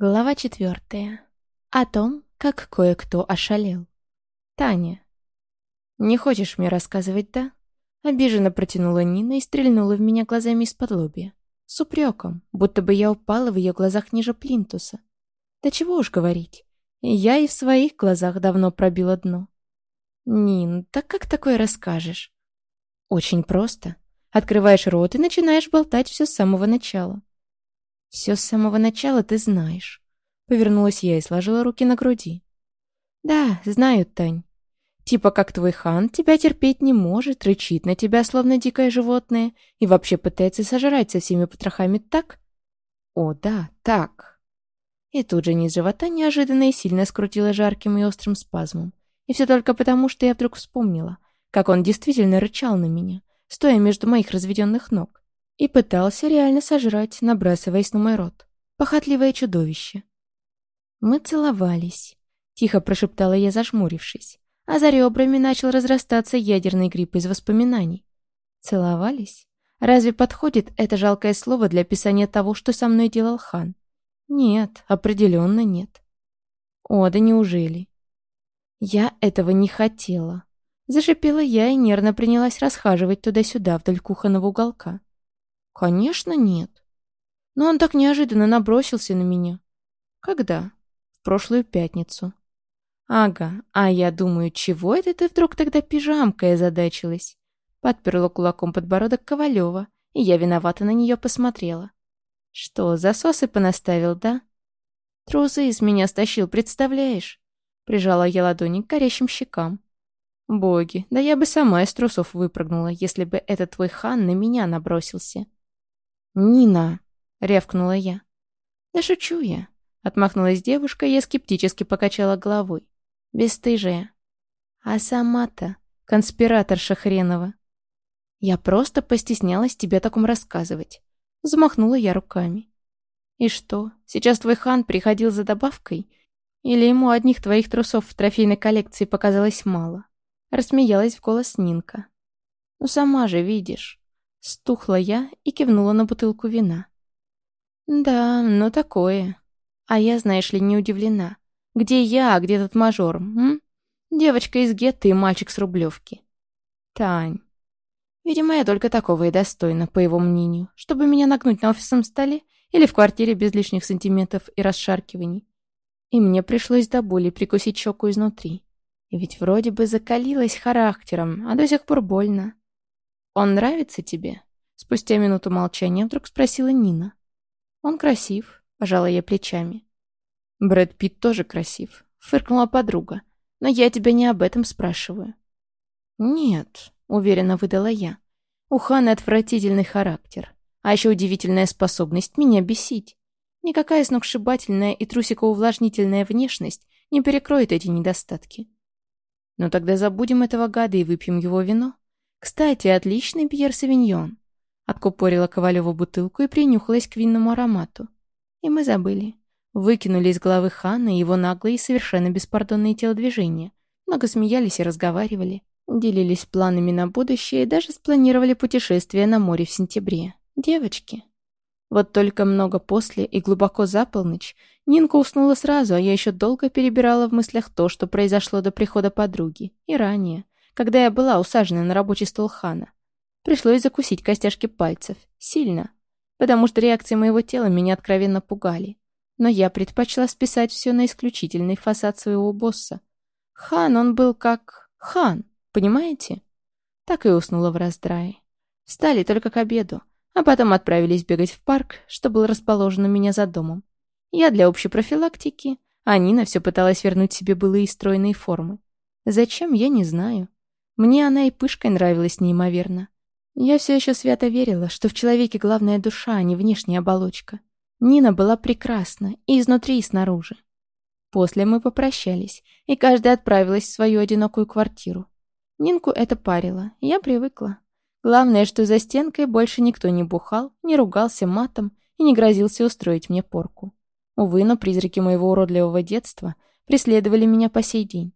Глава четвертая. О том, как кое-кто ошалел. Таня. «Не хочешь мне рассказывать, да?» Обиженно протянула Нина и стрельнула в меня глазами из-под лобья. С упреком, будто бы я упала в ее глазах ниже плинтуса. Да чего уж говорить. Я и в своих глазах давно пробила дно. «Нин, так как такое расскажешь?» «Очень просто. Открываешь рот и начинаешь болтать все с самого начала. «Все с самого начала ты знаешь». Повернулась я и сложила руки на груди. «Да, знаю, Тань. Типа как твой хан тебя терпеть не может, рычит на тебя, словно дикое животное, и вообще пытается сожрать со всеми потрохами так?» «О, да, так». И тут же низ живота неожиданно и сильно скрутило жарким и острым спазмом. И все только потому, что я вдруг вспомнила, как он действительно рычал на меня, стоя между моих разведенных ног и пытался реально сожрать, набрасываясь на мой рот. Похотливое чудовище. Мы целовались. Тихо прошептала я, зажмурившись. А за ребрами начал разрастаться ядерный гриб из воспоминаний. Целовались? Разве подходит это жалкое слово для описания того, что со мной делал хан? Нет, определенно нет. О, да неужели? Я этого не хотела. Зашипела я и нервно принялась расхаживать туда-сюда вдоль кухонного уголка. Конечно, нет. Но он так неожиданно набросился на меня. Когда? В прошлую пятницу. Ага, а я думаю, чего это ты вдруг тогда пижамкой озадачилась? Подперла кулаком подбородок Ковалева, и я виновата на нее посмотрела. Что, засосы понаставил, да? Трусы из меня стащил, представляешь? Прижала я ладони к горящим щекам. Боги, да я бы сама из трусов выпрыгнула, если бы этот твой хан на меня набросился. «Нина!» — рявкнула я. «Да шучу я!» — отмахнулась девушка, я скептически покачала головой. «Бесстыжая!» «А сама-то конспираторша хренова!» «Я просто постеснялась тебе таком рассказывать!» Замахнула я руками. «И что, сейчас твой хан приходил за добавкой? Или ему одних твоих трусов в трофейной коллекции показалось мало?» Рассмеялась в голос Нинка. «Ну сама же видишь!» Стухла я и кивнула на бутылку вина. «Да, ну такое. А я, знаешь ли, не удивлена. Где я, а где тот мажор, м? Девочка из гетто и мальчик с Рублевки. Тань. Видимо, я только такого и достойна, по его мнению, чтобы меня нагнуть на офисном столе или в квартире без лишних сантиметров и расшаркиваний. И мне пришлось до боли прикусить щеку изнутри. Ведь вроде бы закалилась характером, а до сих пор больно. «Он нравится тебе?» Спустя минуту молчания вдруг спросила Нина. «Он красив», — пожала я плечами. «Брэд Питт тоже красив», — фыркнула подруга. «Но я тебя не об этом спрашиваю». «Нет», — уверенно выдала я. «У Ханы отвратительный характер, а еще удивительная способность меня бесить. Никакая сногсшибательная и трусикоувлажнительная внешность не перекроет эти недостатки. Но тогда забудем этого гада и выпьем его вино. «Кстати, отличный Пьер Савиньон». Откупорила Ковалеву бутылку и принюхалась к винному аромату. И мы забыли. Выкинули из головы Хана его наглые и совершенно беспардонные телодвижения. Много смеялись и разговаривали. Делились планами на будущее и даже спланировали путешествие на море в сентябре. Девочки. Вот только много после и глубоко за полночь Нинка уснула сразу, а я еще долго перебирала в мыслях то, что произошло до прихода подруги. И ранее когда я была усажена на рабочий стол Хана. Пришлось закусить костяшки пальцев. Сильно. Потому что реакции моего тела меня откровенно пугали. Но я предпочла списать все на исключительный фасад своего босса. Хан, он был как... Хан, понимаете? Так и уснула в раздрае. Встали только к обеду, а потом отправились бегать в парк, что был расположен у меня за домом. Я для общей профилактики, а Нина все пыталась вернуть себе былые стройные формы. Зачем, я не знаю. Мне она и пышкой нравилась неимоверно. Я все еще свято верила, что в человеке главная душа, а не внешняя оболочка. Нина была прекрасна и изнутри, и снаружи. После мы попрощались, и каждая отправилась в свою одинокую квартиру. Нинку это парило, я привыкла. Главное, что за стенкой больше никто не бухал, не ругался матом и не грозился устроить мне порку. Увы, но призраки моего уродливого детства преследовали меня по сей день.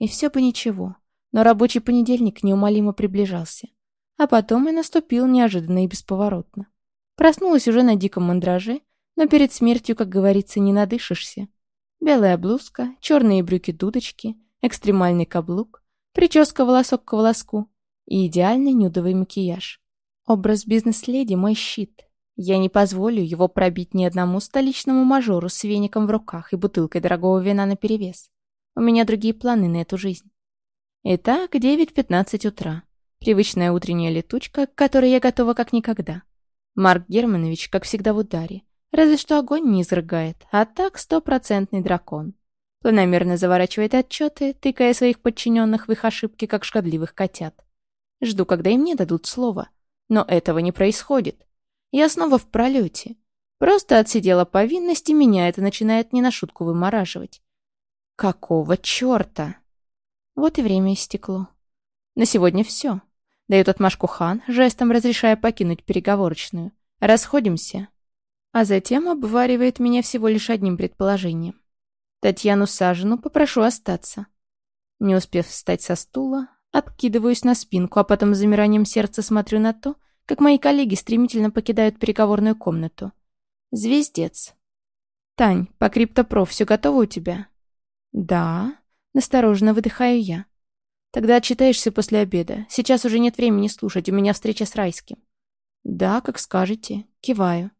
И все бы ничего. Но рабочий понедельник неумолимо приближался. А потом и наступил неожиданно и бесповоротно. Проснулась уже на диком мандраже, Но перед смертью, как говорится, не надышишься. Белая блузка, черные брюки-дудочки, экстремальный каблук, прическа волосок к волоску и идеальный нюдовый макияж. Образ бизнес-леди — мой щит. Я не позволю его пробить ни одному столичному мажору с веником в руках и бутылкой дорогого вина наперевес. У меня другие планы на эту жизнь. Итак, 9.15 утра. Привычная утренняя летучка, к которой я готова как никогда. Марк Германович, как всегда, в ударе. Разве что огонь не изрыгает, а так стопроцентный дракон. Планомерно заворачивает отчеты, тыкая своих подчиненных в их ошибки, как шкодливых котят. Жду, когда им не дадут слова. Но этого не происходит. Я снова в пролете. Просто отсидела повинность, и меня это начинает не на шутку вымораживать. Какого черта? Вот и время истекло. На сегодня все. Дает отмашку хан, жестом разрешая покинуть переговорочную. Расходимся. А затем обваривает меня всего лишь одним предположением. Татьяну Сажину попрошу остаться. Не успев встать со стула, откидываюсь на спинку, а потом с замиранием сердца смотрю на то, как мои коллеги стремительно покидают переговорную комнату. Звездец. «Тань, по криптопров все готово у тебя?» «Да», — настороженно выдыхаю я. «Тогда отчитаешься после обеда. Сейчас уже нет времени слушать, у меня встреча с Райским». «Да, как скажете». Киваю.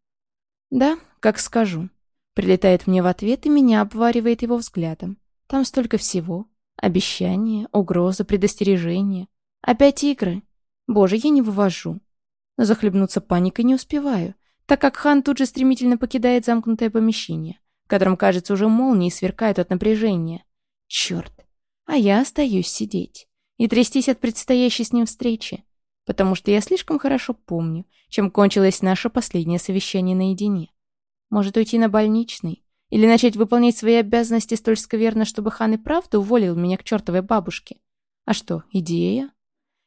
«Да, как скажу». Прилетает мне в ответ и меня обваривает его взглядом. Там столько всего. Обещания, угрозы, предостережения. Опять игры. Боже, я не вывожу. Но захлебнуться паникой не успеваю, так как хан тут же стремительно покидает замкнутое помещение, в котором, кажется, уже молнии сверкают от напряжения. Черт. А я остаюсь сидеть и трястись от предстоящей с ним встречи, потому что я слишком хорошо помню, чем кончилось наше последнее совещание наедине. Может, уйти на больничный? Или начать выполнять свои обязанности столь скверно, чтобы хан и правда уволил меня к чертовой бабушке? А что, идея?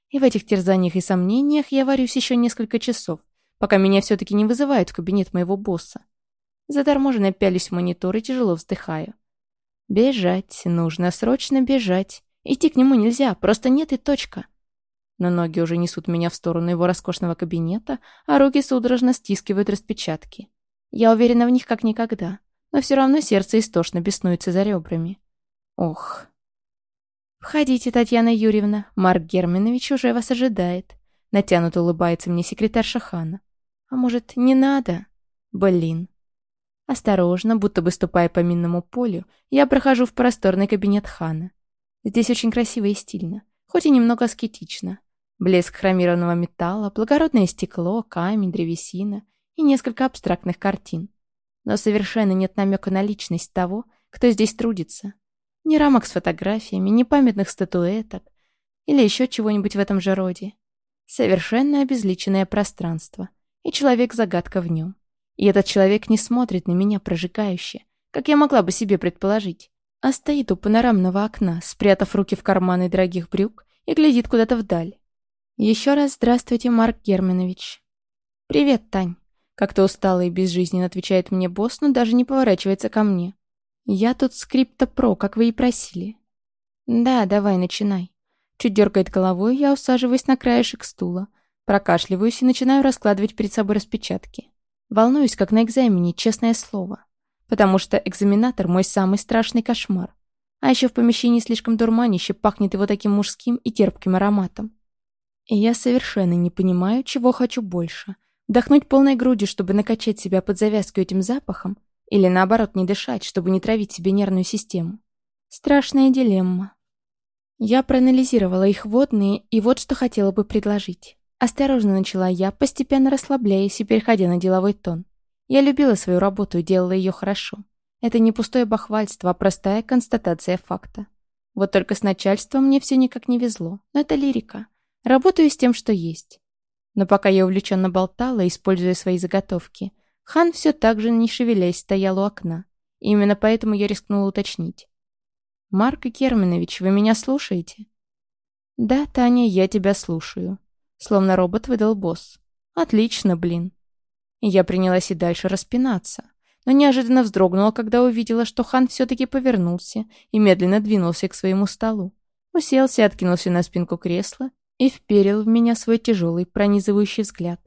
И в этих терзаниях и сомнениях я варюсь еще несколько часов, пока меня все-таки не вызывают в кабинет моего босса. Заторможенно пялюсь в монитор и тяжело вздыхаю. Бежать, нужно срочно бежать. Идти к нему нельзя, просто нет и точка. Но ноги уже несут меня в сторону его роскошного кабинета, а руки судорожно стискивают распечатки. Я уверена в них как никогда, но все равно сердце истошно беснуется за ребрами. Ох, «Входите, Татьяна Юрьевна, Марк Германович уже вас ожидает», натянуто улыбается мне секретарь Шахана. «А может, не надо?» «Блин». Осторожно, будто бы ступая по минному полю, я прохожу в просторный кабинет Хана. Здесь очень красиво и стильно, хоть и немного аскетично. Блеск хромированного металла, благородное стекло, камень, древесина и несколько абстрактных картин. Но совершенно нет намека на личность того, кто здесь трудится. Ни рамок с фотографиями, ни памятных статуэток или еще чего-нибудь в этом же роде. Совершенно обезличенное пространство, и человек-загадка в нем. И этот человек не смотрит на меня прожигающе, как я могла бы себе предположить, а стоит у панорамного окна, спрятав руки в карманы дорогих брюк и глядит куда-то вдаль. Еще раз здравствуйте, Марк Германович. Привет, Тань. Как-то устало и безжизненно отвечает мне босс, но даже не поворачивается ко мне. «Я тут скрипта про, как вы и просили». «Да, давай, начинай». Чуть дергает головой, я усаживаюсь на краешек стула, прокашливаюсь и начинаю раскладывать перед собой распечатки. Волнуюсь, как на экзамене, честное слово. Потому что экзаменатор — мой самый страшный кошмар. А еще в помещении слишком дурманище пахнет его таким мужским и терпким ароматом. И я совершенно не понимаю, чего хочу больше. Вдохнуть полной грудью, чтобы накачать себя под завязку этим запахом, или наоборот, не дышать, чтобы не травить себе нервную систему. Страшная дилемма. Я проанализировала их водные, и вот что хотела бы предложить. Осторожно начала я, постепенно расслабляясь и переходя на деловой тон. Я любила свою работу и делала ее хорошо. Это не пустое бахвальство, а простая констатация факта. Вот только с начальством мне все никак не везло. Но это лирика. Работаю с тем, что есть. Но пока я увлеченно болтала, используя свои заготовки, Хан все так же, не шевелясь, стоял у окна. И именно поэтому я рискнула уточнить. «Марк Керминович, вы меня слушаете?» «Да, Таня, я тебя слушаю», — словно робот выдал босс. «Отлично, блин». Я принялась и дальше распинаться, но неожиданно вздрогнула, когда увидела, что хан все-таки повернулся и медленно двинулся к своему столу. Уселся, откинулся на спинку кресла и вперил в меня свой тяжелый, пронизывающий взгляд.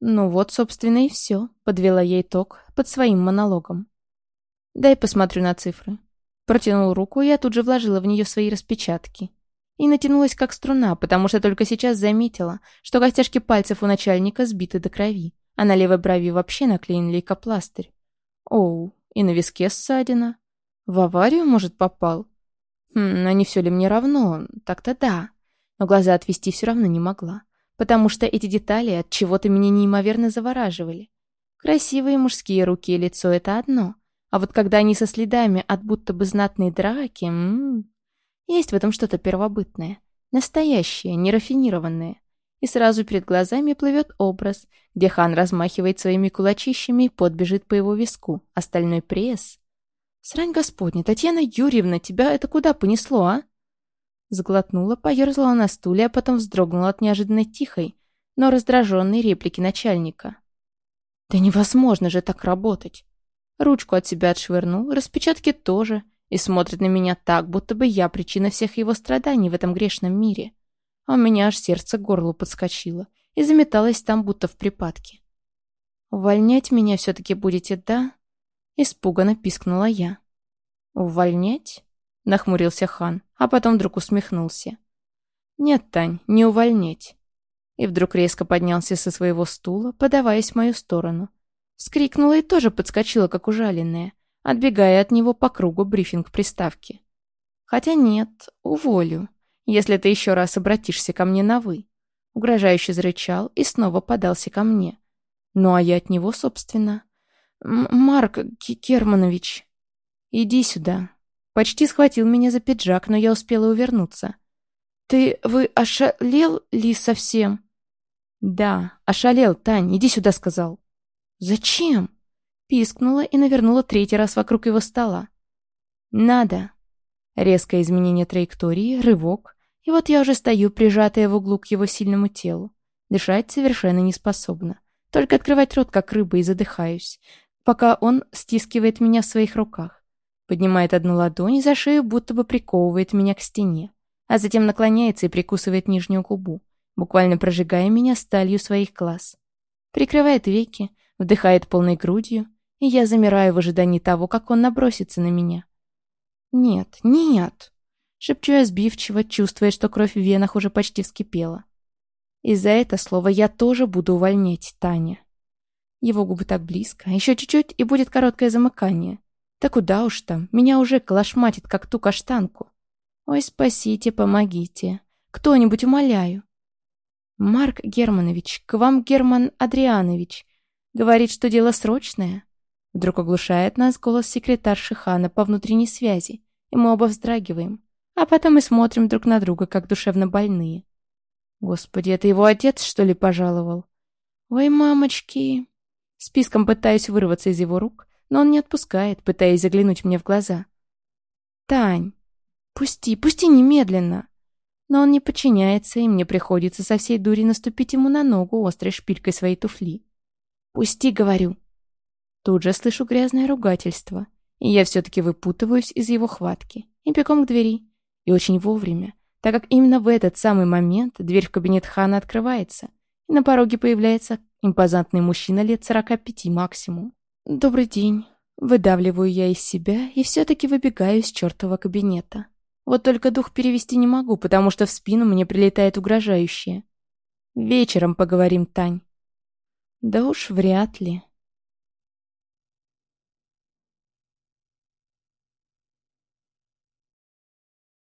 Ну вот, собственно, и все, подвела я итог под своим монологом. Дай посмотрю на цифры. Протянул руку, и я тут же вложила в нее свои распечатки. И натянулась как струна, потому что только сейчас заметила, что костяшки пальцев у начальника сбиты до крови, а на левой брови вообще наклеен лейкопластырь. Оу, и на виске ссадина. В аварию, может, попал? Хм, а не все ли мне равно? Так-то да. Но глаза отвести все равно не могла, потому что эти детали от чего-то меня неимоверно завораживали. Красивые мужские руки и лицо — это одно, а вот когда они со следами от будто бы знатной драки, м -м, есть в этом что-то первобытное, настоящее, нерафинированное. И сразу перед глазами плывет образ, где хан размахивает своими кулачищами и пот бежит по его виску, остальной пресс. «Срань господня, Татьяна Юрьевна, тебя это куда понесло, а?» Сглотнула, поерзала на стуле, а потом вздрогнула от неожиданной тихой, но раздраженной реплики начальника. «Да невозможно же так работать!» Ручку от себя отшвырнул, распечатки тоже, и смотрит на меня так, будто бы я причина всех его страданий в этом грешном мире. А у меня аж сердце к горлу подскочило и заметалось там, будто в припадке. «Увольнять меня все-таки будете, да?» Испуганно пискнула я. «Увольнять?» — нахмурился хан, а потом вдруг усмехнулся. «Нет, Тань, не увольнять». И вдруг резко поднялся со своего стула, подаваясь в мою сторону. Вскрикнула и тоже подскочила, как ужаленная, отбегая от него по кругу брифинг приставки. «Хотя нет, уволю, если ты еще раз обратишься ко мне на «вы». Угрожающе зарычал и снова подался ко мне. Ну а я от него, собственно. «Марк Керманович, иди сюда». Почти схватил меня за пиджак, но я успела увернуться. «Ты... вы ошалел ли совсем?» «Да, ошалел, Тань, иди сюда», — сказал. «Зачем?» Пискнула и навернула третий раз вокруг его стола. «Надо». Резкое изменение траектории, рывок, и вот я уже стою, прижатая в углу к его сильному телу. Дышать совершенно не способна. Только открывать рот, как рыба, и задыхаюсь, пока он стискивает меня в своих руках. Поднимает одну ладонь за шею, будто бы приковывает меня к стене, а затем наклоняется и прикусывает нижнюю губу, буквально прожигая меня сталью своих глаз. Прикрывает веки, вдыхает полной грудью, и я замираю в ожидании того, как он набросится на меня. «Нет, нет!» Шепчу я сбивчиво, чувствуя, что кровь в венах уже почти вскипела. И за это слово я тоже буду увольнять Таня. Его губы так близко, еще чуть-чуть, и будет короткое замыкание. Да куда уж там, меня уже колошматит, как ту каштанку. Ой, спасите, помогите. Кто-нибудь, умоляю. Марк Германович, к вам Герман Адрианович. Говорит, что дело срочное. Вдруг оглушает нас голос секретарши Хана по внутренней связи, и мы оба вздрагиваем. А потом мы смотрим друг на друга, как душевно больные. Господи, это его отец, что ли, пожаловал? Ой, мамочки. Списком пытаюсь вырваться из его рук, но он не отпускает, пытаясь заглянуть мне в глаза. Тань, пусти, пусти немедленно. Но он не подчиняется, и мне приходится со всей дури наступить ему на ногу острой шпилькой своей туфли. «Пусти, говорю». Тут же слышу грязное ругательство, и я все-таки выпутываюсь из его хватки и бегом к двери. И очень вовремя, так как именно в этот самый момент дверь в кабинет Хана открывается, и на пороге появляется импозантный мужчина лет сорока пяти максимум. «Добрый день». Выдавливаю я из себя и все-таки выбегаю из чертова кабинета. Вот только дух перевести не могу, потому что в спину мне прилетает угрожающее. «Вечером поговорим, Тань». «Да уж вряд ли».